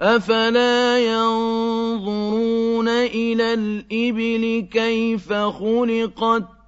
أَفَلَا يَنظُرُونَ إِلَى الْإِبِلِ كَيْفَ خُلِقَتْ